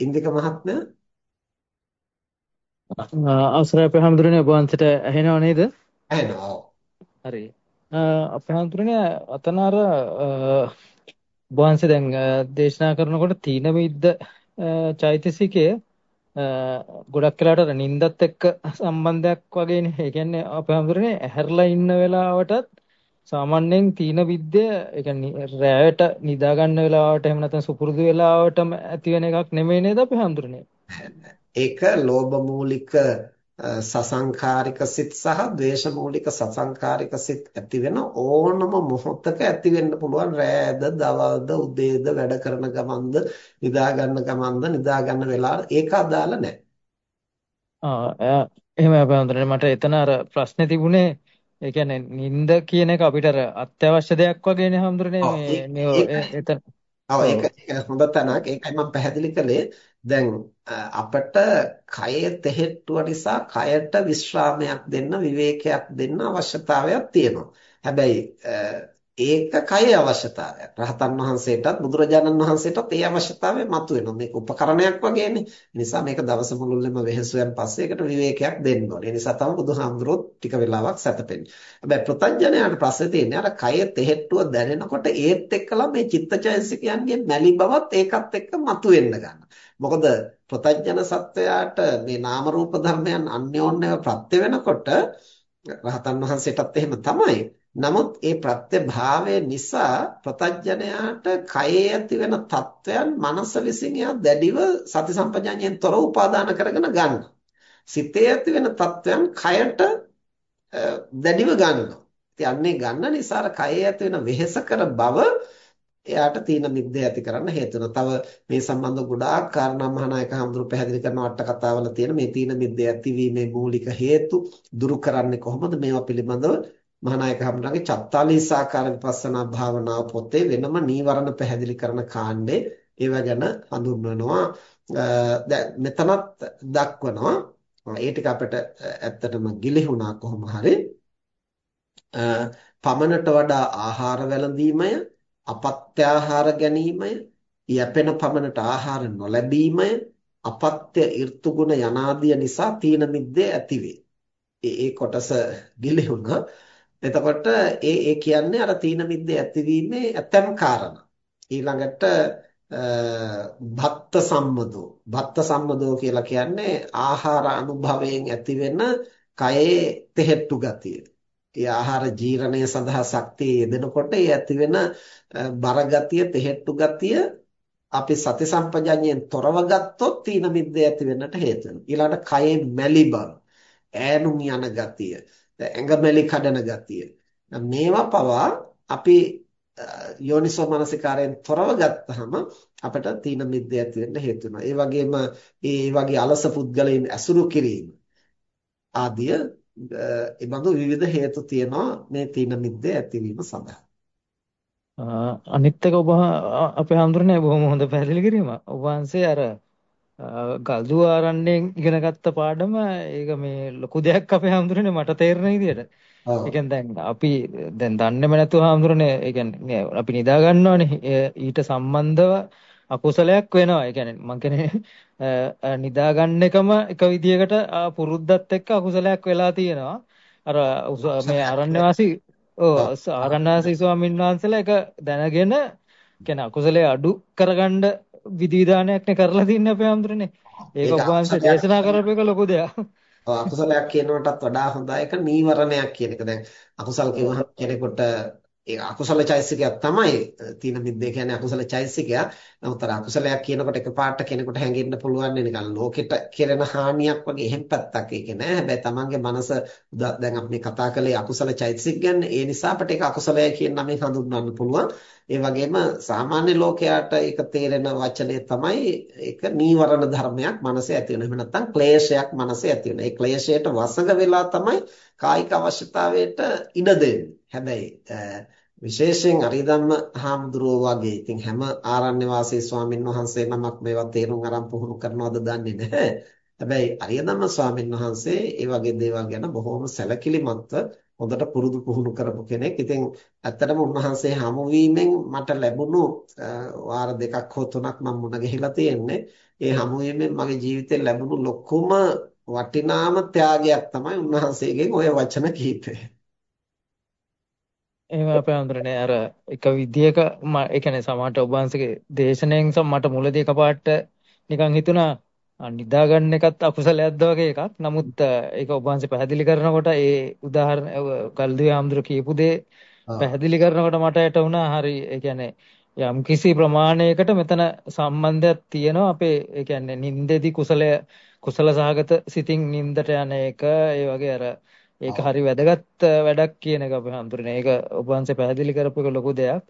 ඉන්දික මහත්මයා අවසරයි අපේ හැමදෙරේ ඔබ වහන්සේට ඇහෙනව නේද? ඇහෙනවා. හරි. අපේ හැමදෙරේ අතන අර ඔබ වහන්සේ දැන් දේශනා කරනකොට තීන මිද්ද චෛතසිකය ගොඩක් වෙලාවට නින්දත් එක්ක සම්බන්ධයක් වගේනේ. ඒ කියන්නේ අපේ හැමදෙරේ ඇහැරලා ඉන්න වෙලාවටත් සාමාන්‍යයෙන් තීන විද්‍ය ඒ කියන්නේ රැයට නිදා ගන්න වෙලාවට එහෙම නැත්නම් සුපුරුදු වෙලාවටම ඇති වෙන එකක් නෙමෙයි නේද අපි හඳුරන්නේ. ඒක ලෝභ මූලික සසංකාරික සිත් සහ ද්වේෂ මූලික සසංකාරික සිත් ඇති වෙන ඕනම මොහොතක ඇති වෙන්න පුළුවන් රෑද දවල්ද උදේද වැඩ කරන ගමන්ද නිදා ගන්න ගමන්ද නිදා ගන්න වෙලාව ඒක අදාළ නැහැ. ආ එහෙම අපේ හඳුරන්නේ මට එතන අර ප්‍රශ්නේ තිබුණේ ඒ කියන්නේ නිින්ද කියන එක අපිට අත්‍යවශ්‍ය දෙයක් වගේනේ හඳුරන්නේ මේ මේ එතන. ඔව් ඒක හොඳ තැනක්. ඒකයි මම පැහැදිලි කළේ. දැන් අපට කයේ තෙහෙට්ටුව නිසා කයට විශ්‍රාමයක් දෙන්න විවේකයක් දෙන්න අවශ්‍යතාවයක් තියෙනවා. හැබැයි ඒක කයේ අවශ්‍යතාවයක්. රහතන් වහන්සේටත් බුදුරජාණන් වහන්සේටත් ඒ අවශ්‍යතාවය මතුවෙනවා. මේක උපකරණයක් වගේනේ. ඒ නිසා මේක දවස මුළුල්ලේම වෙහෙසුවෙන් පස්සේ ඒකට විවේකයක් දෙන්න ඕනේ. ඒ නිසා තමයි බුදුහාමුදුරුවෝ ටික වෙලාවක් සැතපෙන්නේ. හැබැයි ප්‍රත්‍යඥයාට ප්‍රශ්නේ තියෙන්නේ අර කයේ තෙහෙට්ටුව දැනෙනකොට ඒත් එක්කලා මේ චිත්තචෛසිකයන්ගේ මැලි බවත් ඒකත් එක්ක මතුවෙන්න ගන්නවා. මොකද ප්‍රත්‍යඥ සත්වයාට මේ නාම රූප ධර්මයන් අන්‍යෝන්‍යව ප්‍රත්‍ය වෙනකොට රහතන් වහන්සේටත් එහෙම තමයි. නමුත් ඒ ප්‍රත්‍යභාවය නිසා ප්‍රතඥයාට කයේ ඇති වෙන තත්වයන් මනස විසින් එයා දැඩිව සති සම්පජාඤ්ඤයෙන් තොරව උපාදාන කරගෙන ගන්නවා. සිතේ ඇති වෙන තත්වයන් කයට දැඩිව ගන්නවා. ඉතින් අන්නේ ගන්න නිසා අර කයේ ඇති වෙන වෙහෙසකර බව එයාට තීන මිද්ද ඇති කරන්න හේතු තව මේ සම්බන්ධ ගොඩාක් කාරණා මහානායක හඳුරු පැහැදිලි කරන අට කතාවල තියෙන මේ තීන මිද්ද ඇතිවීමේ මූලික හේතු දුරු කරන්නේ කොහොමද මේවා පිළිබඳව මහානායක හඳුරගේ චත්තාලීසාකාර විපස්සනා භාවනාව පොතේ වෙනම නීවරණ පැහැදිලි කරන කාණ්ඩේ ඒව ගැන හඳුන්වනවා. දැන් මෙතනත් දක්වනවා. ඒ ටික අපිට ඇත්තටම ගිලිහුණා කොහොම හරි. පමණට වඩා ආහාර වැළඳීමය අපත්‍ය ආහාර ගැනීමය යැපෙන පමණට ආහාර නොලැබීමය අපත්‍ය ඍතුගුණ යනාදිය නිසා තීන මිද්දේ ඇතිවේ ඒ කොටස ගිලිහුණා එතකොට ඒ ඒ කියන්නේ අර තීන මිද්දේ ඇතිවීමේ ඇතම් කාරණා. ඊළඟට භත්ත සම්මදෝ භත්ත සම්මදෝ කියලා කියන්නේ ආහාර අනුභවයෙන් ඇතිවෙන කයේ තෙහෙට්ටු ගතිය. ඒ ආහාර ජීර්ණය සඳහා ශක්තිය යෙදෙනකොට ඒ ඇතිවෙන බර ගතිය තෙහෙට්ටු ගතිය අපි සති සම්පජඤ්ඤයෙන් තොරව ගත්තොත් තීන මිද්දේ ඇති වෙන්නට හේතු වෙනවා. ඊළඟට කයේ මැලි බව, ඈනුම් යන ගතිය, ඇඟමැලි කඩන ගතිය. මේවා පවා අපි යෝනිසෝ මනසිකාරයෙන් තොරව ගත්තහම අපිට තීන මිද්ද ඇති වෙන්න හේතු වෙනවා. ඒ වගේම ඒ වගේ අලස පුද්ගලයන් ඇසුරු කිරීම ආදිය ඒ බඳු විවිධ හේතු තියෙනවා මේ තීන මිද්ද ඇතිවීම සඳහා. අනිත් එක ඔබ අපේ හඳුරන්නේ බොහොම හොඳ පැහැදිලි කිරීම. ඔබ වහන්සේ අර ගල්දුව ආරණ්‍යයෙන් ඉගෙන ගත්ත පාඩම ඒක මේ ලොකු දෙයක් අපේ හැමදෙරේ මට තේරෙන විදිහට. ඒ කියන්නේ දැන් අපි දැන් දන්නේම නැතුව හැමදෙරේ ඒ කියන්නේ අපි නිදා ගන්නවනේ ඊට සම්බන්ධව අකුසලයක් වෙනවා. ඒ කියන්නේ මං කියන්නේ නිදා ගන්න එකම එක විදිහකට පුරුද්දත් එක්ක අකුසලයක් වෙලා තියෙනවා. අර මේ ආරණ්‍ය වාසී ඔව් ආරණ්‍ය වාසී ස්වාමීන් වහන්සේලා ඒක දැනගෙන කියන්නේ අකුසලයේ අඩු කරගන්න විධි විධානයක් නේ කරලා තින්නේ අපේ හැමදෙරනේ. ඒක ඔබ වහන්සේ දේශනා කරපු එක ලොකු දෙයක්. අකුසලයක් කියනකටත් වඩා හොඳ එක නීවරණයක් කියන එක. දැන් අකුසල් කියවහම කෙනෙකුට ඒ අකුසල චෛසිකයක් තමයි තීන මිද්දේ කියන්නේ අකුසල චෛසිකයක්. නමුත් අර අකුසලයක් කියනකොට එකපාරට කෙනෙකුට හැඟෙන්න පුළුවන් නිකන් ලෝකෙට කෙරෙන හානියක් වගේ එහෙම පැත්තක් ඒක නෑ. හැබැයි තමන්ගේ මනස දැන් අපි කතා කළේ අකුසල චෛසික ගැන. ඒ නිසා අපිට ඒක අකුසලය කියන නමෙන් හඳුන්වන්න පුළුවන්. ඒ වගේම සාමාන්‍ය ලෝකයට ඒක තේරෙන වචනේ තමයි ඒක නීවරණ ධර්මයක් මනසේ ඇති වෙන. එහෙම නැත්නම් ක්ලේශයක් මනසේ ඇති වෙන. ඒ ක්ලේශයට වසඟ වෙලා තමයි කායික අවශ්‍යතාවයට ඉඩ දෙන්නේ. හැබැයි විශේෂයෙන් අරිදම්ම හාමුදුරුවෝ වගේ ඉතින් හැම ආරණ්‍ය වාසී ස්වාමින් වහන්සේ නමක් මේවා තේරුම් අරන් පුහුණු කරනවද දන්නේ නැහැ. හැබැයි අරියදම්ම ස්වාමින් වහන්සේ ඒ වගේ දේවල් ගැන බොහොම සැලකිලිමත්ව හොඳට පුරුදු පුහුණු කරපු කෙනෙක්. ඉතින් ඇත්තටම උන්වහන්සේ හමු මට ලැබුණු වාර දෙකක් හෝ තුනක් මම මුණ ගැහිලා තියෙන්නේ. ඒ හමු මගේ ජීවිතේ ලැබුණු ලොකුම වටිනාම ත්‍යාගයක් තමයි උන්වහන්සේගෙන් ওই වචන කිහිපය. එහෙම අපේ අඳුරනේ අර එක විදියක ඒ කියන්නේ සමහරට ඔබ වහන්සේගේ දේශනෙන් මට මුලදී එකපාරට නිකන් හිතුණා නිදා ගන්න එකත් අකුසලයක්ද වගේ එකක්. නමුත් ඒක ඔබ වහන්සේ පැහැදිලි කරනකොට ඒ උදාහරණ ගල්දුවේ ආම්දුර කියපු දේ පැහැදිලි කරනකොට මට යට වුණා හරි ඒ කියන්නේ යම් කිසි ප්‍රමාණයකට මෙතන සම්බන්ධයක් තියෙනවා අපේ ඒ කියන්නේ නින්දෙදි කුසලය කුසල සහගත සිතින් නින්දට යන එක ඒ වගේ අර ඒක හරි වැදගත් වැඩක් කියන එක අපි හඳුරන්නේ. ඒක ඔබ වහන්සේ පැහැදිලි කරපු එක ලොකු දෙයක්.